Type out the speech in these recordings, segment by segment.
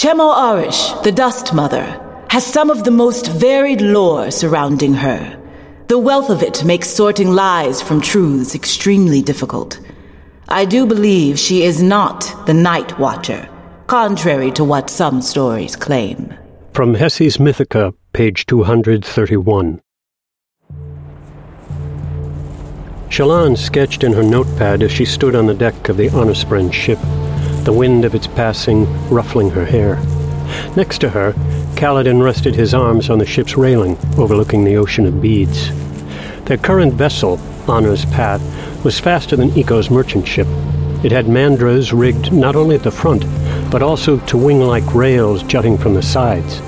Chemoarish, the Dust Mother, has some of the most varied lore surrounding her. The wealth of it makes sorting lies from truths extremely difficult. I do believe she is not the Night Watcher, contrary to what some stories claim. From Hessi's Mythica, page 231. Shallan sketched in her notepad as she stood on the deck of the Honorspren ship, the wind of its passing ruffling her hair. Next to her, Kaladin rested his arms on the ship's railing, overlooking the ocean of beads. Their current vessel, Honor's Path, was faster than Ico's merchant ship. It had mandras rigged not only at the front, but also to wing-like rails jutting from the sides.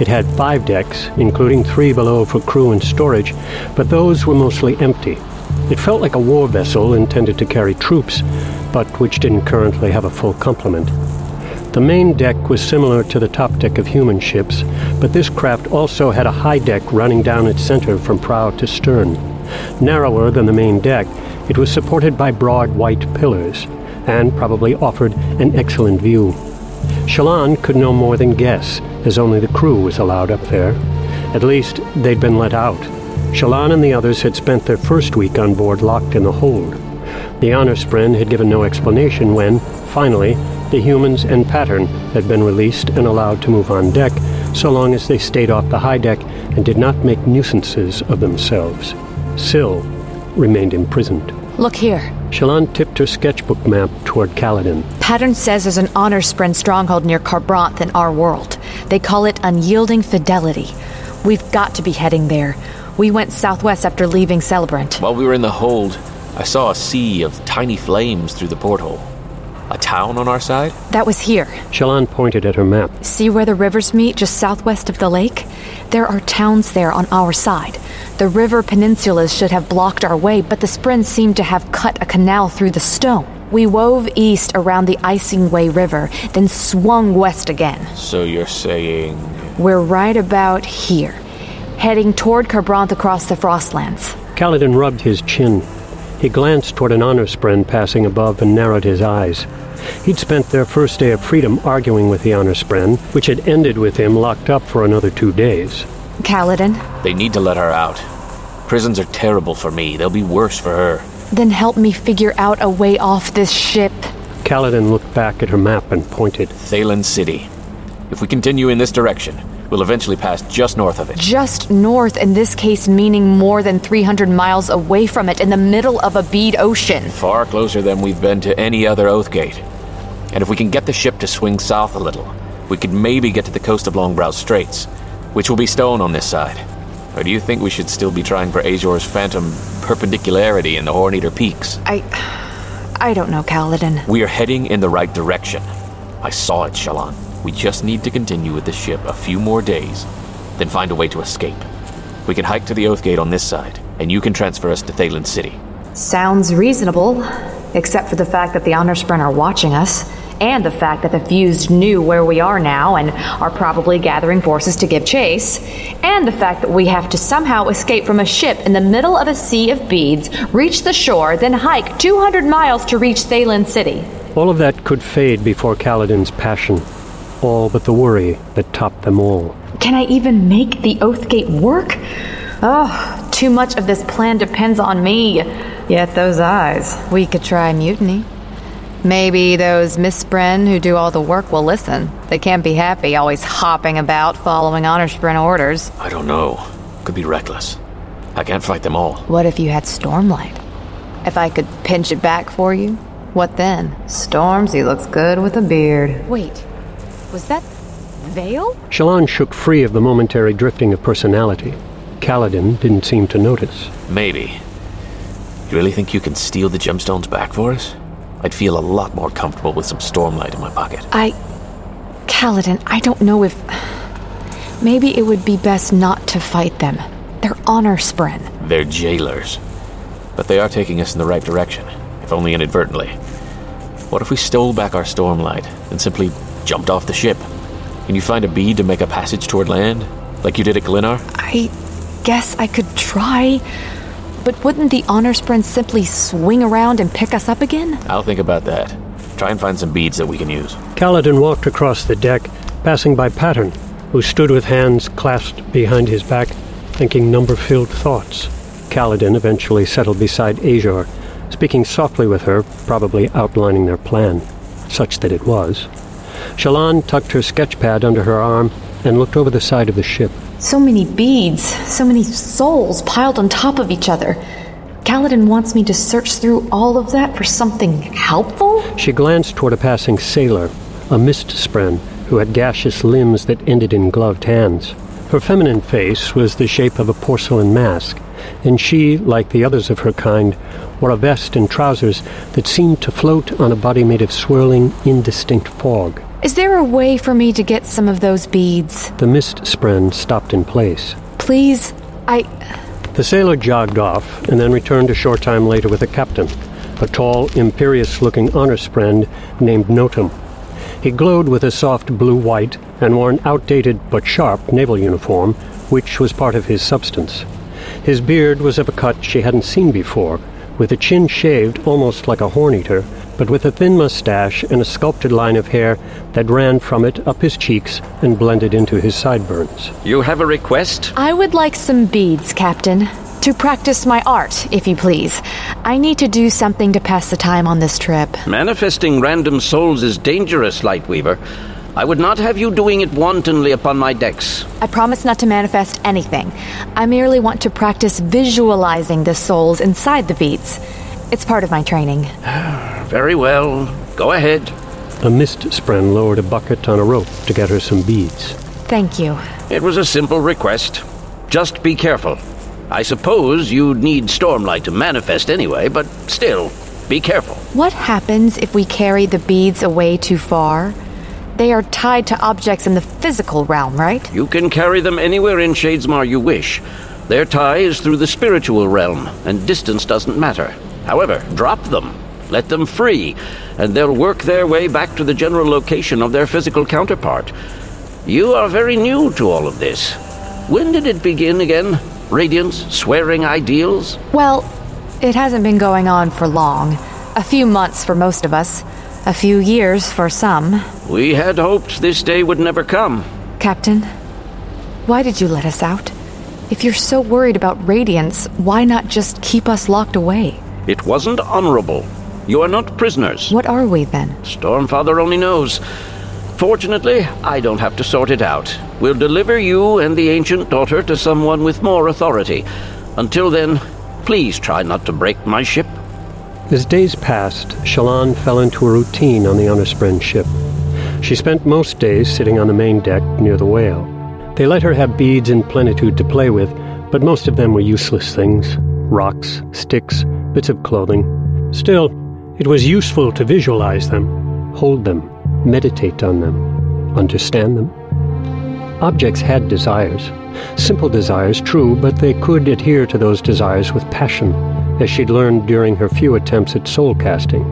It had five decks, including three below for crew and storage, but those were mostly empty. It felt like a war vessel intended to carry troops, but which didn't currently have a full complement. The main deck was similar to the top deck of human ships, but this craft also had a high deck running down its center from prow to stern. Narrower than the main deck, it was supported by broad white pillars, and probably offered an excellent view. Shallan could no more than guess, as only the crew was allowed up there. At least, they'd been let out. Shallan and the others had spent their first week on board locked in the hold. The Honorspren had given no explanation when, finally, the humans and Pattern had been released and allowed to move on deck, so long as they stayed off the high deck and did not make nuisances of themselves. Syl remained imprisoned. Look here. Shallan tipped her sketchbook map toward Kaladin. Pattern says there's an honor Honorspren stronghold near Kharbranth in our world. They call it Unyielding Fidelity. We've got to be heading there. We went southwest after leaving Celebrant. While we were in the hold, I saw a sea of tiny flames through the porthole. A town on our side? That was here. Shallan pointed at her map. See where the rivers meet just southwest of the lake? There are towns there on our side. The river peninsulas should have blocked our way, but the Sprens seemed to have cut a canal through the stone. We wove east around the Icing Way River, then swung west again. So you're saying. We're right about here heading toward Kharbranth across the Frostlands. Kaladin rubbed his chin. He glanced toward an Honorspren passing above and narrowed his eyes. He'd spent their first day of freedom arguing with the Honorspren, which had ended with him locked up for another two days. Kaladin? They need to let her out. Prisons are terrible for me. They'll be worse for her. Then help me figure out a way off this ship. Kaladin looked back at her map and pointed. Thaylen City. If we continue in this direction, We'll eventually pass just north of it. Just north, in this case, meaning more than 300 miles away from it, in the middle of a bead ocean. Far closer than we've been to any other Oathgate. And if we can get the ship to swing south a little, we could maybe get to the coast of Longbrow Straits, which will be stone on this side. Or do you think we should still be trying for Azure's phantom perpendicularity in the Horneater Peaks? I. I don't know, Kaladin. We are heading in the right direction. I saw it, Shallan. We just need to continue with the ship a few more days, then find a way to escape. We can hike to the Oathgate on this side, and you can transfer us to Thaylen City. Sounds reasonable, except for the fact that the Honorspren are watching us, and the fact that the Fused knew where we are now and are probably gathering forces to give chase, and the fact that we have to somehow escape from a ship in the middle of a sea of beads, reach the shore, then hike 200 miles to reach Thaylen City. All of that could fade before Kaladin's passion all but the worry that topped them all. Can I even make the Oathgate work? Oh, too much of this plan depends on me. Yet those eyes. We could try mutiny. Maybe those Miss Mistspren who do all the work will listen. They can't be happy always hopping about following Honorspren orders. I don't know. Could be reckless. I can't fight them all. What if you had Stormlight? If I could pinch it back for you, what then? Stormzy looks good with a beard. Wait. Was that Veil? Shallan shook free of the momentary drifting of personality. Kaladin didn't seem to notice. Maybe. You really think you can steal the gemstones back for us? I'd feel a lot more comfortable with some stormlight in my pocket. I. Kaladin, I don't know if. Maybe it would be best not to fight them. They're honor spren. They're jailers. But they are taking us in the right direction, if only inadvertently. What if we stole back our stormlight and simply jumped off the ship. Can you find a bead to make a passage toward land, like you did at Glennar? I guess I could try. But wouldn't the Honorspren simply swing around and pick us up again? I'll think about that. Try and find some beads that we can use. Kaladin walked across the deck, passing by Pattern, who stood with hands clasped behind his back, thinking number-filled thoughts. Kaladin eventually settled beside Azure, speaking softly with her, probably outlining their plan, such that it was. Shallan tucked her sketchpad under her arm and looked over the side of the ship. So many beads, so many souls piled on top of each other. Kaladin wants me to search through all of that for something helpful? She glanced toward a passing sailor, a mist spren who had gaseous limbs that ended in gloved hands. Her feminine face was the shape of a porcelain mask, and she, like the others of her kind, wore a vest and trousers that seemed to float on a body made of swirling, indistinct fog. Is there a way for me to get some of those beads? The mist spren stopped in place. Please, I. The sailor jogged off and then returned a short time later with a captain, a tall, imperious looking honor spren named Notum. He glowed with a soft blue white and wore an outdated but sharp naval uniform, which was part of his substance. His beard was of a cut she hadn't seen before, with a chin shaved almost like a Horneater, but with a thin mustache and a sculpted line of hair that ran from it up his cheeks and blended into his sideburns. You have a request? I would like some beads, Captain. To practice my art, if you please. I need to do something to pass the time on this trip. Manifesting random souls is dangerous, Lightweaver. I would not have you doing it wantonly upon my decks. I promise not to manifest anything. I merely want to practice visualizing the souls inside the beads. It's part of my training. Very well. Go ahead. A mist spren lowered a bucket on a rope to get her some beads. Thank you. It was a simple request. Just be careful. I suppose you'd need Stormlight to manifest anyway, but still, be careful. What happens if we carry the beads away too far? They are tied to objects in the physical realm, right? You can carry them anywhere in Shadesmar you wish. Their tie is through the spiritual realm, and distance doesn't matter. However, drop them. Let them free, and they'll work their way back to the general location of their physical counterpart. You are very new to all of this. When did it begin again? Radiance, swearing ideals? Well, it hasn't been going on for long. A few months for most of us. A few years for some. We had hoped this day would never come. Captain, why did you let us out? If you're so worried about Radiance, why not just keep us locked away? It wasn't honorable. You are not prisoners. What are we then? Stormfather only knows. Fortunately, I don't have to sort it out. We'll deliver you and the ancient daughter to someone with more authority. Until then, please try not to break my ship. As days passed, Shallan fell into a routine on the Honor ship. She spent most days sitting on the main deck near the whale. They let her have beads in plenitude to play with, but most of them were useless things rocks, sticks, bits of clothing. Still, it was useful to visualize them, hold them, meditate on them, understand them. Objects had desires. Simple desires, true, but they could adhere to those desires with passion as she'd learned during her few attempts at soul casting.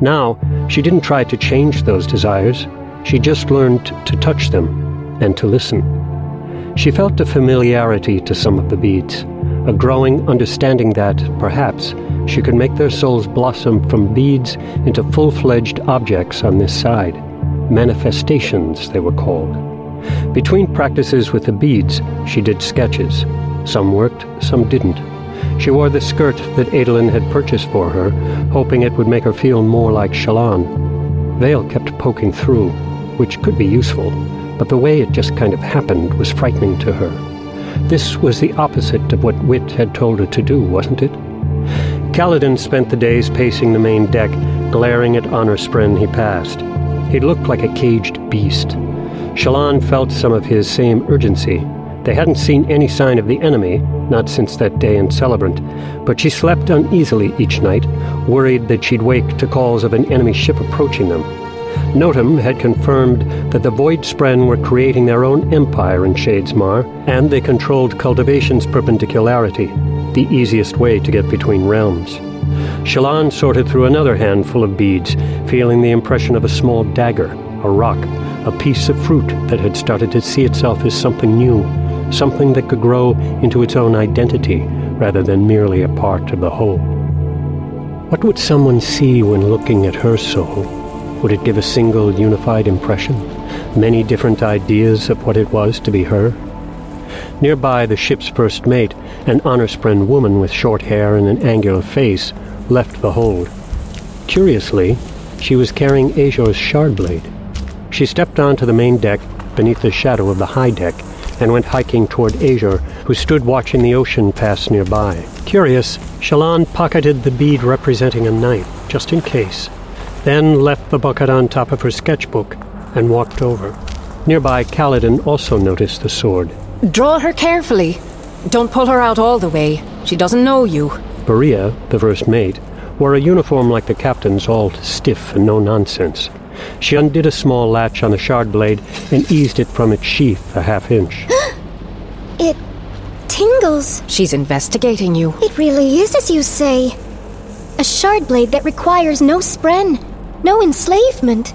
Now, she didn't try to change those desires, she just learned to touch them and to listen. She felt a familiarity to some of the beads, a growing understanding that, perhaps, she could make their souls blossom from beads into full fledged objects on this side. Manifestations, they were called. Between practices with the beads, she did sketches. Some worked, some didn't. She wore the skirt that Adolin had purchased for her, hoping it would make her feel more like Shallan. Veil kept poking through, which could be useful, but the way it just kind of happened was frightening to her. This was the opposite of what Wit had told her to do, wasn't it? Kaladin spent the days pacing the main deck, glaring at Honor Spren he passed. He looked like a caged beast. Shallan felt some of his same urgency, they hadn't seen any sign of the enemy, not since that day in Celebrant, but she slept uneasily each night, worried that she'd wake to calls of an enemy ship approaching them. Notum had confirmed that the Void Spren were creating their own empire in Shadesmar, and they controlled cultivation's perpendicularity, the easiest way to get between realms. Shallan sorted through another handful of beads, feeling the impression of a small dagger, a rock, a piece of fruit that had started to see itself as something new, something that could grow into its own identity rather than merely a part of the whole. What would someone see when looking at her soul? Would it give a single unified impression? many different ideas of what it was to be her. Nearby, the ship's first mate, an Honorspren woman with short hair and an angular face, left the hold. Curiously, she was carrying Azure's shard blade. She stepped onto the main deck beneath the shadow of the high deck and went hiking toward Azor, who stood watching the ocean pass nearby. Curious, Shallan pocketed the bead representing a knife, just in case, then left the bucket on top of her sketchbook and walked over. Nearby, Kaladin also noticed the sword. Draw her carefully. Don't pull her out all the way. She doesn't know you. Borea, the first mate, wore a uniform like the captain's, all stiff and no nonsense. She undid a small latch on the shard blade and eased it from its sheath a half inch. it tingles. She's investigating you. It really is as you say. A shard blade that requires no spren, no enslavement.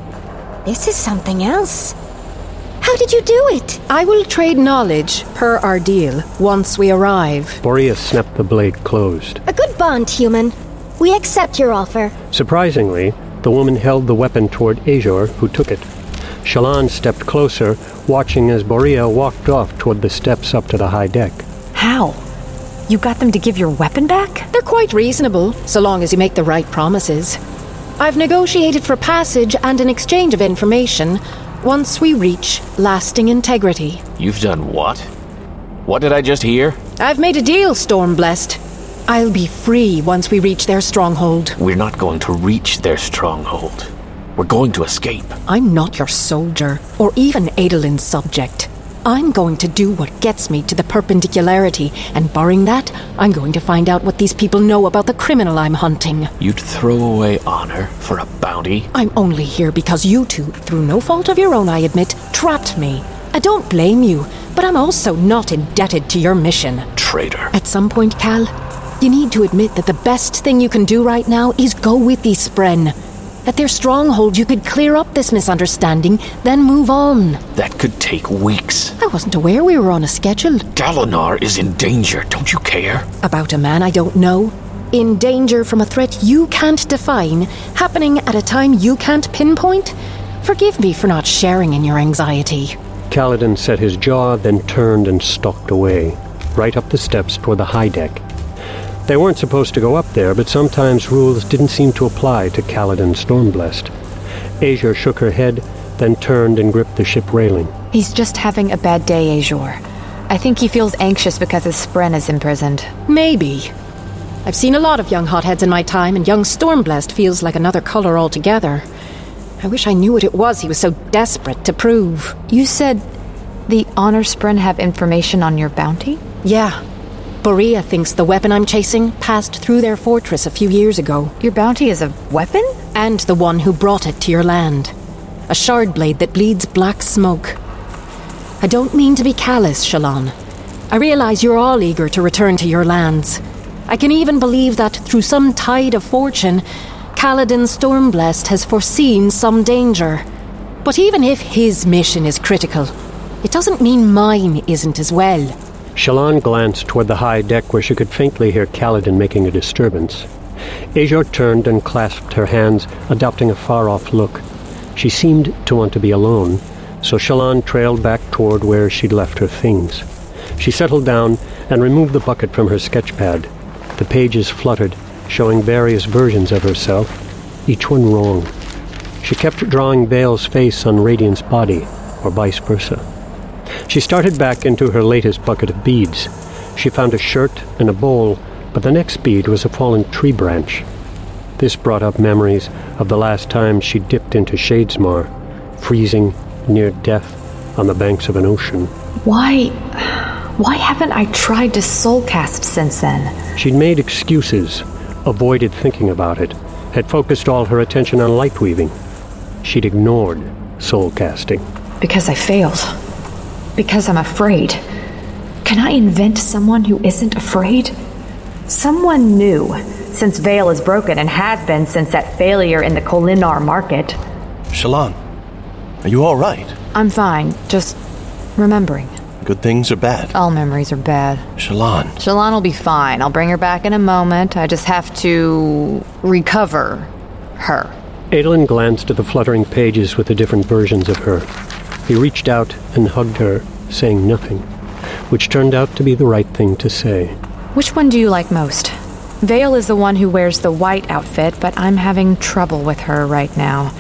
This is something else. How did you do it? I will trade knowledge, per our deal, once we arrive. Boreas snapped the blade closed. A good bond, human. We accept your offer. Surprisingly, the woman held the weapon toward Azure, who took it. Shallan stepped closer, watching as Borea walked off toward the steps up to the high deck. How? You got them to give your weapon back? They're quite reasonable, so long as you make the right promises. I've negotiated for passage and an exchange of information once we reach lasting integrity. You've done what? What did I just hear? I've made a deal, Stormblessed. I'll be free once we reach their stronghold. We're not going to reach their stronghold. We're going to escape. I'm not your soldier, or even Adolin's subject. I'm going to do what gets me to the perpendicularity, and barring that, I'm going to find out what these people know about the criminal I'm hunting. You'd throw away honor for a bounty? I'm only here because you two, through no fault of your own, I admit, trapped me. I don't blame you, but I'm also not indebted to your mission. Traitor. At some point, Kal, you need to admit that the best thing you can do right now is go with these Spren. At their stronghold, you could clear up this misunderstanding, then move on. That could take weeks. I wasn't aware we were on a schedule. Dalinar is in danger, don't you care? About a man I don't know? In danger from a threat you can't define, happening at a time you can't pinpoint? Forgive me for not sharing in your anxiety. Kaladin set his jaw, then turned and stalked away, right up the steps toward the high deck. They weren't supposed to go up there, but sometimes rules didn't seem to apply to Kaladin Stormblessed. Azure shook her head, then turned and gripped the ship railing. He's just having a bad day, Azure. I think he feels anxious because his spren is imprisoned. Maybe. I've seen a lot of young hotheads in my time, and young Stormblessed feels like another color altogether. I wish I knew what it was he was so desperate to prove. You said the Honor Spren have information on your bounty? Yeah, Borea thinks the weapon I'm chasing passed through their fortress a few years ago. Your bounty is a weapon? And the one who brought it to your land. A shard blade that bleeds black smoke. I don't mean to be callous, Shallan. I realize you're all eager to return to your lands. I can even believe that through some tide of fortune, Kaladin Stormblessed has foreseen some danger. But even if his mission is critical, it doesn't mean mine isn't as well. Shallan glanced toward the high deck where she could faintly hear Kaladin making a disturbance. Azure turned and clasped her hands, adopting a far-off look. She seemed to want to be alone, so Shallan trailed back toward where she'd left her things. She settled down and removed the bucket from her sketchpad. The pages fluttered, showing various versions of herself, each one wrong. She kept drawing Veil's face on Radiant's body, or vice versa. She started back into her latest bucket of beads. She found a shirt and a bowl, but the next bead was a fallen tree branch. This brought up memories of the last time she dipped into Shadesmar, freezing near death on the banks of an ocean. Why. Why haven't I tried to soulcast since then? She'd made excuses, avoided thinking about it, had focused all her attention on light weaving. She'd ignored soulcasting. Because I failed because I'm afraid. Can I invent someone who isn't afraid? Someone new, since Veil is broken and has been since that failure in the Kholinar market. Shallan, are you all right? I'm fine, just remembering. Good things are bad? All memories are bad. Shallan. Shallan will be fine. I'll bring her back in a moment. I just have to recover her. Adolin glanced at the fluttering pages with the different versions of her. He reached out and hugged her, saying nothing, which turned out to be the right thing to say. Which one do you like most? Veil is the one who wears the white outfit, but I'm having trouble with her right now.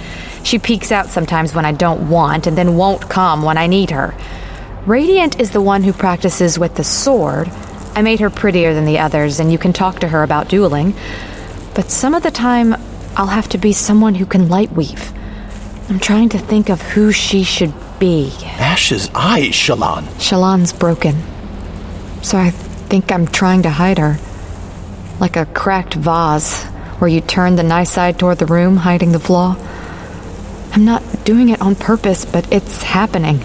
She peeks out sometimes when I don't want, and then won't come when I need her. Radiant is the one who practices with the sword. I made her prettier than the others, and you can talk to her about dueling. But some of the time, I'll have to be someone who can light weave. I'm trying to think of who she should be. Ash's eyes, Shallan. Shallan's broken. So I think I'm trying to hide her. Like a cracked vase, where you turn the nice side toward the room, hiding the flaw. I'm not doing it on purpose, but it's happening.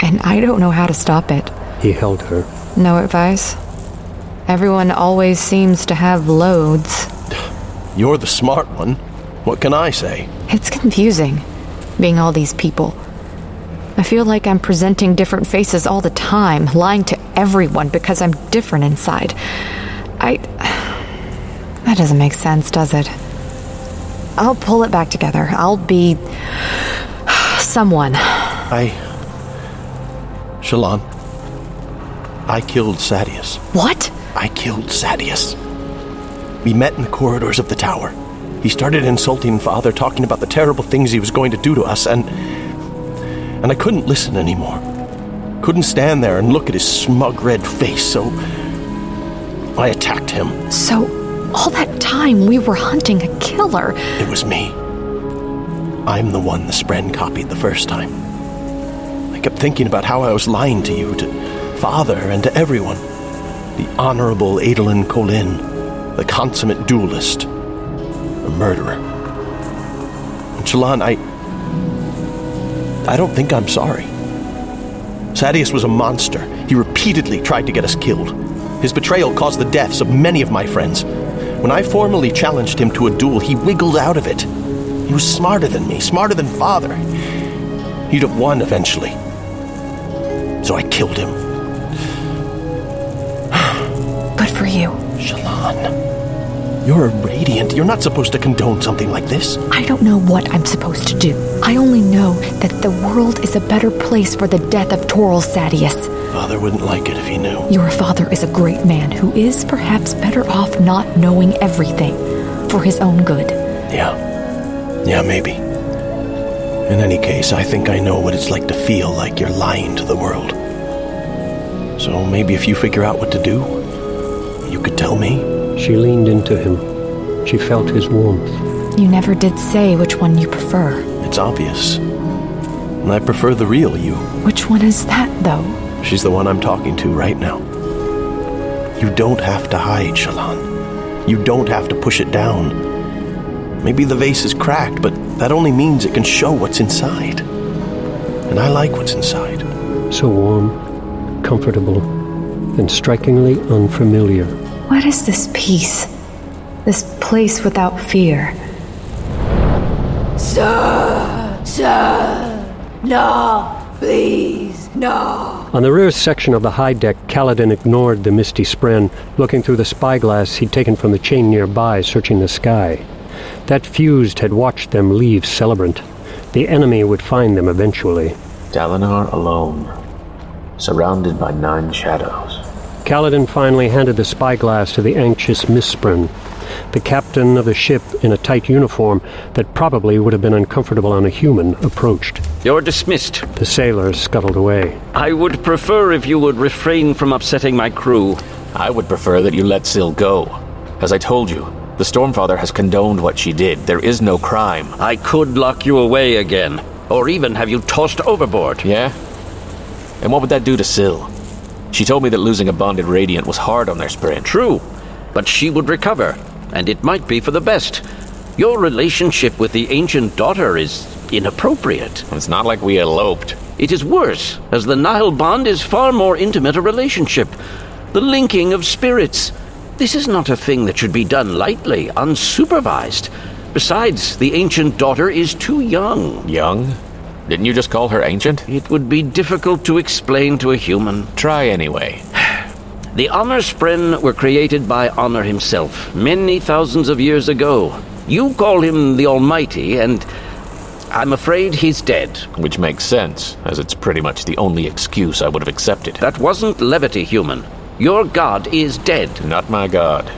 And I don't know how to stop it. He held her. No advice? Everyone always seems to have loads. You're the smart one. What can I say? It's confusing, being all these people. I feel like I'm presenting different faces all the time, lying to everyone because I'm different inside. I. That doesn't make sense, does it? I'll pull it back together. I'll be. someone. I. Shallan. I killed Sadeas. What? I killed Sadeas. We met in the corridors of the tower. He started insulting Father, talking about the terrible things he was going to do to us, and. And I couldn't listen anymore. Couldn't stand there and look at his smug red face, so. I attacked him. So, all that time we were hunting a killer. It was me. I'm the one the Spren copied the first time. I kept thinking about how I was lying to you, to Father, and to everyone. The Honorable Adolin Kholin, the consummate duelist, murderer. And Shallan, I. I don't think I'm sorry. Sadeas was a monster. He repeatedly tried to get us killed. His betrayal caused the deaths of many of my friends. When I formally challenged him to a duel, he wiggled out of it. He was smarter than me, smarter than father. He'd have won eventually. So I killed him. Good for you. Shallan, you're a radiant. You're not supposed to condone something like this. I don't know what I'm supposed to do. I only know that the world is a better place for the death of Torol Sadeas. Father wouldn't like it if he knew. Your father is a great man who is perhaps better off not knowing everything for his own good. Yeah. Yeah, maybe. In any case, I think I know what it's like to feel like you're lying to the world. So maybe if you figure out what to do, you could tell me. She leaned into him. She felt his warmth. You never did say which one you prefer. It's obvious. And I prefer the real you. Which one is that, though? She's the one I'm talking to right now. You don't have to hide, Shallan. You don't have to push it down. Maybe the vase is cracked, but that only means it can show what's inside. And I like what's inside. So warm, comfortable, and strikingly unfamiliar. What is this peace? This place without fear? Sir, sir, no, please, no. On the rear section of the high deck, Kaladin ignored the misty spren, looking through the spyglass he'd taken from the chain nearby, searching the sky. That fused had watched them leave Celebrant. The enemy would find them eventually. Dalinar alone, surrounded by nine shadows. Kaladin finally handed the spyglass to the anxious Mistspren. The captain of the ship, in a tight uniform that probably would have been uncomfortable on a human, approached. You're dismissed. The sailors scuttled away. I would prefer if you would refrain from upsetting my crew. I would prefer that you let Syl go. As I told you, the Stormfather has condoned what she did. There is no crime. I could lock you away again, or even have you tossed overboard. Yeah? And what would that do to Syl? She told me that losing a bonded Radiant was hard on their sprint. True, but she would recover, and it might be for the best. Your relationship with the ancient daughter is inappropriate. It's not like we eloped. It is worse, as the Nahel bond is far more intimate a relationship. The linking of spirits. This is not a thing that should be done lightly, unsupervised. Besides, the ancient daughter is too young. Young? Didn't you just call her ancient? It would be difficult to explain to a human. Try anyway. The Honor Spren were created by Honor himself, many thousands of years ago. You call him the Almighty, and I'm afraid he's dead. Which makes sense, as it's pretty much the only excuse I would have accepted. That wasn't levity, human. Your god is dead. Not my god.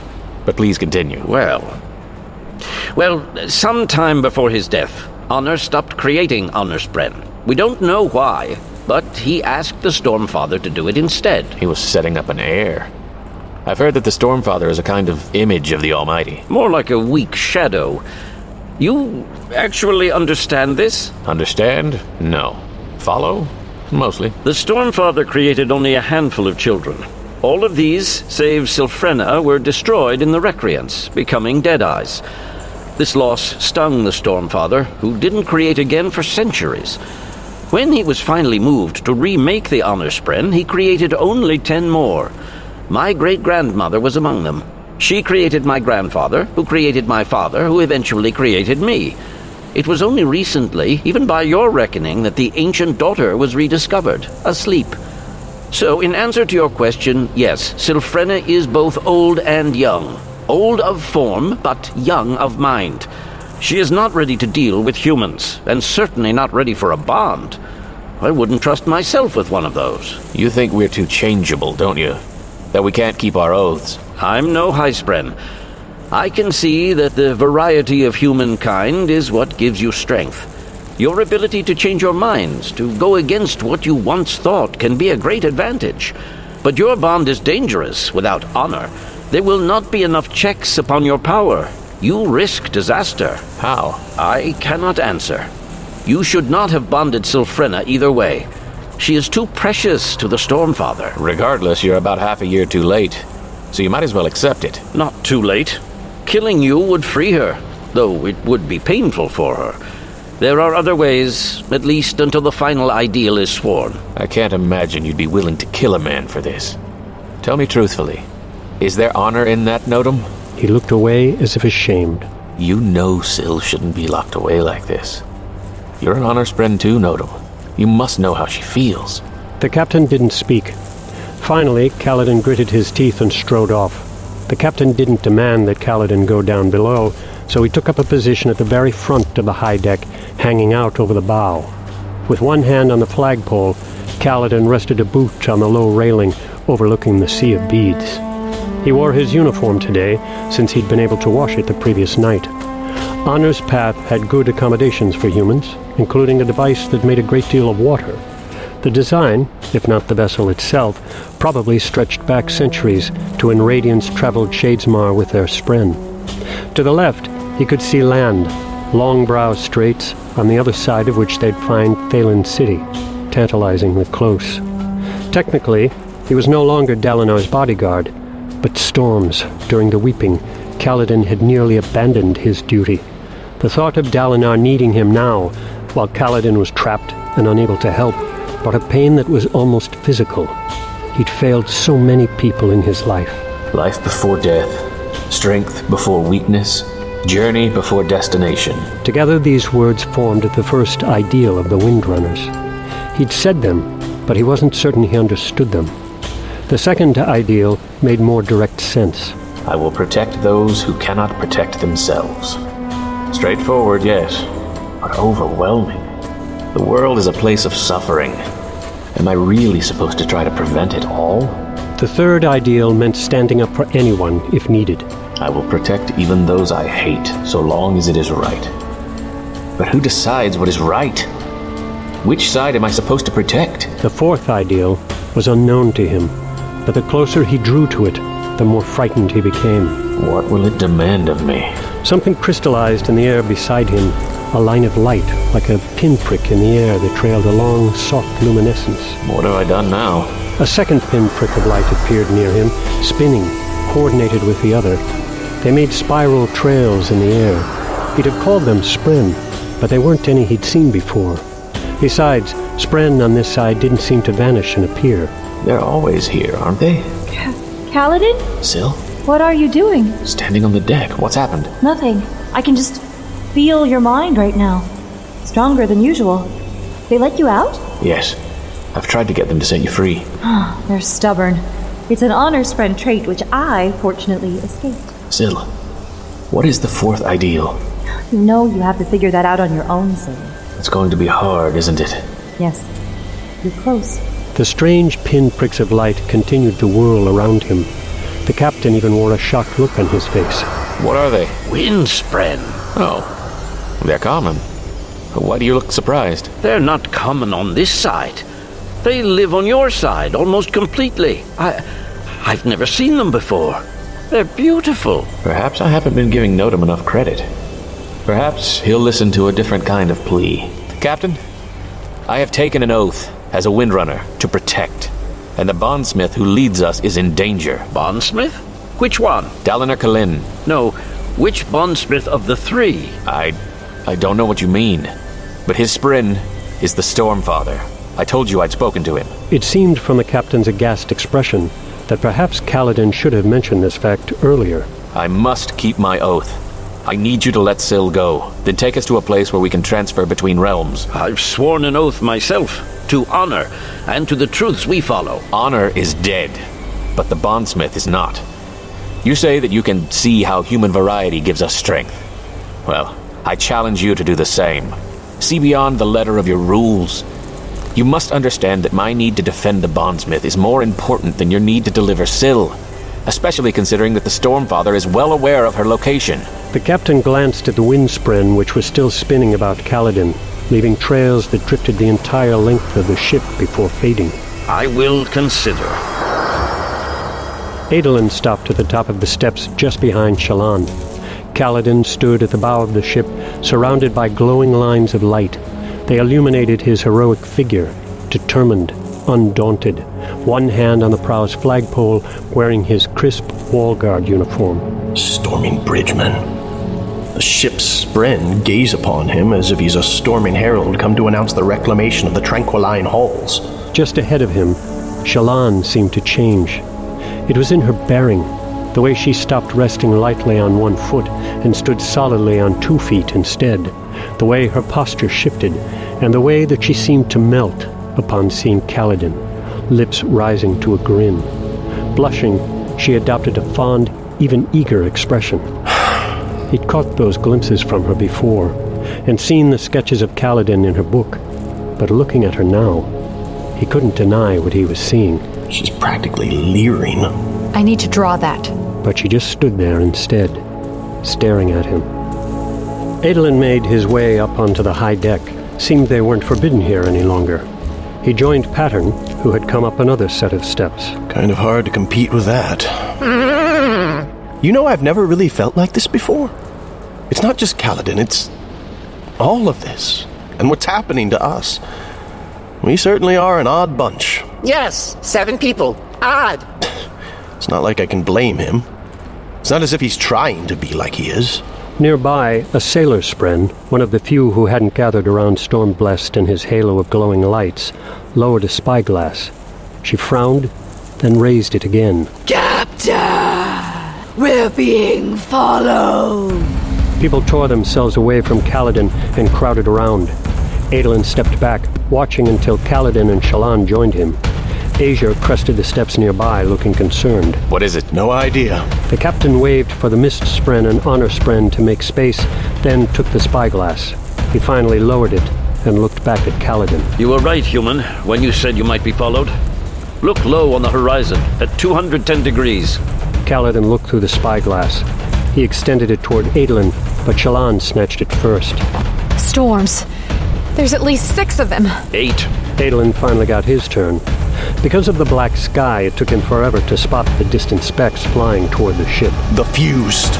But please continue. Well. Well, sometime before his death, Honor stopped creating Honorspren. We don't know why, but he asked the Stormfather to do it instead. He was setting up an heir. I've heard that the Stormfather is a kind of image of the Almighty. More like a weak shadow. You actually understand this? Understand? No. Follow? Mostly. The Stormfather created only a handful of children. All of these, save Sylphrena, were destroyed in the Recreance, becoming Deadeyes. This loss stung the Stormfather, who didn't create again for centuries. When he was finally moved to remake the Honorspren, he created only ten more. My great grandmother was among them. She created my grandfather, who created my father, who eventually created me. It was only recently, even by your reckoning, that the ancient daughter was rediscovered, asleep. So, in answer to your question, yes, Sylphrena is both old and young. Old of form, but young of mind. She is not ready to deal with humans, and certainly not ready for a bond. I wouldn't trust myself with one of those. You think we're too changeable, don't you? That we can't keep our oaths. I'm no Highspren. I can see that the variety of humankind is what gives you strength. Your ability to change your minds, to go against what you once thought, can be a great advantage. But your bond is dangerous without honor. There will not be enough checks upon your power. You risk disaster. How? I cannot answer. You should not have bonded Sylphrena either way. She is too precious to the Stormfather. Regardless, you're about half a year too late. So you might as well accept it. Not too late. Killing you would free her, though it would be painful for her. There are other ways, at least until the final ideal is sworn. I can't imagine you'd be willing to kill a man for this. Tell me truthfully, is there honor in that, Notum? He looked away as if ashamed. You know Syl shouldn't be locked away like this. You're an honorspren too, Notum. You must know how she feels. The captain didn't speak. Finally, Kaladin gritted his teeth and strode off. The captain didn't demand that Kaladin go down below, so he took up a position at the very front of the high deck, hanging out over the bow. With one hand on the flagpole, Kaladin rested a boot on the low railing overlooking the sea of beads. He wore his uniform today, since he'd been able to wash it the previous night. Honor's Path had good accommodations for humans, including a device that made a great deal of water. The design, if not the vessel itself, probably stretched back centuries to when Radiants traveled Shadesmar with their spren. To the left, he could see land, Longbrow Straits, on the other side of which they'd find Thaylen City, tantalizingly close. Technically, he was no longer Dalinar's bodyguard, but Storm's, during the weeping, Kaladin had nearly abandoned his duty. The thought of Dalinar needing him now, while Kaladin was trapped and unable to help, brought a pain that was almost physical. He'd failed so many people in his life. Life before death, strength before weakness, journey before destination. Together, these words formed the first ideal of the Windrunners. He'd said them, but he wasn't certain he understood them. The second ideal made more direct sense. I will protect those who cannot protect themselves. Straightforward, yes, but overwhelming. The world is a place of suffering. Am I really supposed to try to prevent it all? The third ideal meant standing up for anyone if needed. I will protect even those I hate, so long as it is right. But who decides what is right? Which side am I supposed to protect? The fourth ideal was unknown to him, but the closer he drew to it, the more frightened he became. What will it demand of me? Something crystallized in the air beside him, a line of light, like a pinprick in the air that trailed a long, soft luminescence. What have I done now? A second pinprick of light appeared near him, spinning, coordinated with the other. They made spiral trails in the air. He'd have called them spren, but they weren't any he'd seen before. Besides, spren on this side didn't seem to vanish and appear. They're always here, aren't they? Kaladin? Syl? What are you doing? Standing on the deck. What's happened? Nothing. I can just feel your mind right now. Stronger than usual. They let you out? Yes. I've tried to get them to set you free. They're stubborn. It's an Honorspren trait which I, fortunately, escaped. Syl, what is the fourth ideal? You know you have to figure that out on your own, Syl. It's going to be hard, isn't it? Yes. You're close. The strange pinpricks of light continued to whirl around him. The captain even wore a shocked look on his face. What are they? Windspren. Oh, they're common. Why do you look surprised? They're not common on this side. They live on your side almost completely. I, I've never seen them before. They're beautiful. Perhaps I haven't been giving Notum enough credit. Perhaps he'll listen to a different kind of plea. Captain, I have taken an oath as a Windrunner to protect, and the bondsmith who leads us is in danger. Bondsmith? Which one? Dalinar Kholin. No, which bondsmith of the three? I. I don't know what you mean. But his spren is the Stormfather. I told you I'd spoken to him. It seemed from the captain's aghast expression that perhaps Kaladin should have mentioned this fact earlier. I must keep my oath. I need you to let Syl go, then take us to a place where we can transfer between realms. I've sworn an oath myself to honor and to the truths we follow. Honor is dead, but the bondsmith is not. You say that you can see how human variety gives us strength. Well, I challenge you to do the same. See beyond the letter of your rules. You must understand that my need to defend the bondsmith is more important than your need to deliver Syl, especially considering that the Stormfather is well aware of her location. The captain glanced at the windspren which was still spinning about Kaladin, leaving trails that drifted the entire length of the ship before fading. I will consider. Adolin stopped at the top of the steps just behind Shallan. Kaladin stood at the bow of the ship, surrounded by glowing lines of light. They illuminated his heroic figure, determined, undaunted, one hand on the prow's flagpole, wearing his crisp wall guard uniform. Storming bridgeman. The ship's spren gaze upon him as if he's a storming herald come to announce the reclamation of the Tranquiline halls. Just ahead of him, Shallan seemed to change. It was in her bearing, the way she stopped resting lightly on one foot and stood solidly on two feet instead, the way her posture shifted, and the way that she seemed to melt upon seeing Kaladin, lips rising to a grin. Blushing, she adopted a fond, even eager expression. He'd caught those glimpses from her before, and seen the sketches of Kaladin in her book, but looking at her now, he couldn't deny what he was seeing. She's practically leering. I need to draw that. But she just stood there instead, staring at him. Adolin made his way up onto the high deck. Seemed they weren't forbidden here any longer. He joined Pattern, who had come up another set of steps. Kind of hard to compete with that. You know, I've never really felt like this before. It's not just Kaladin, it's all of this, and what's happening to us. We certainly are an odd bunch. Yes, seven people. Odd. It's not like I can blame him. It's not as if he's trying to be like he is. Nearby, a sailor spren, one of the few who hadn't gathered around Stormblessed in his halo of glowing lights, lowered a spyglass. She frowned, then raised it again. Captain, we're being followed. People tore themselves away from Kaladin and crowded around. Adolin stepped back, watching until Kaladin and Shallan joined him. Azure crested the steps nearby, looking concerned. What is it? No idea. The captain waved for the Mist Spren and Honor Spren to make space, then took the spyglass. He finally lowered it and looked back at Kaladin. You were right, human, when you said you might be followed. Look low on the horizon, at 210 degrees. Kaladin looked through the spyglass. He extended it toward Adolin, but Shallan snatched it first. Storms. There's at least six of them. Eight. Adolin finally got his turn. Because of the black sky, it took him forever to spot the distant specks flying toward the ship. The fused.